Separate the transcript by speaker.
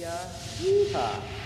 Speaker 1: ya. Yeehaw.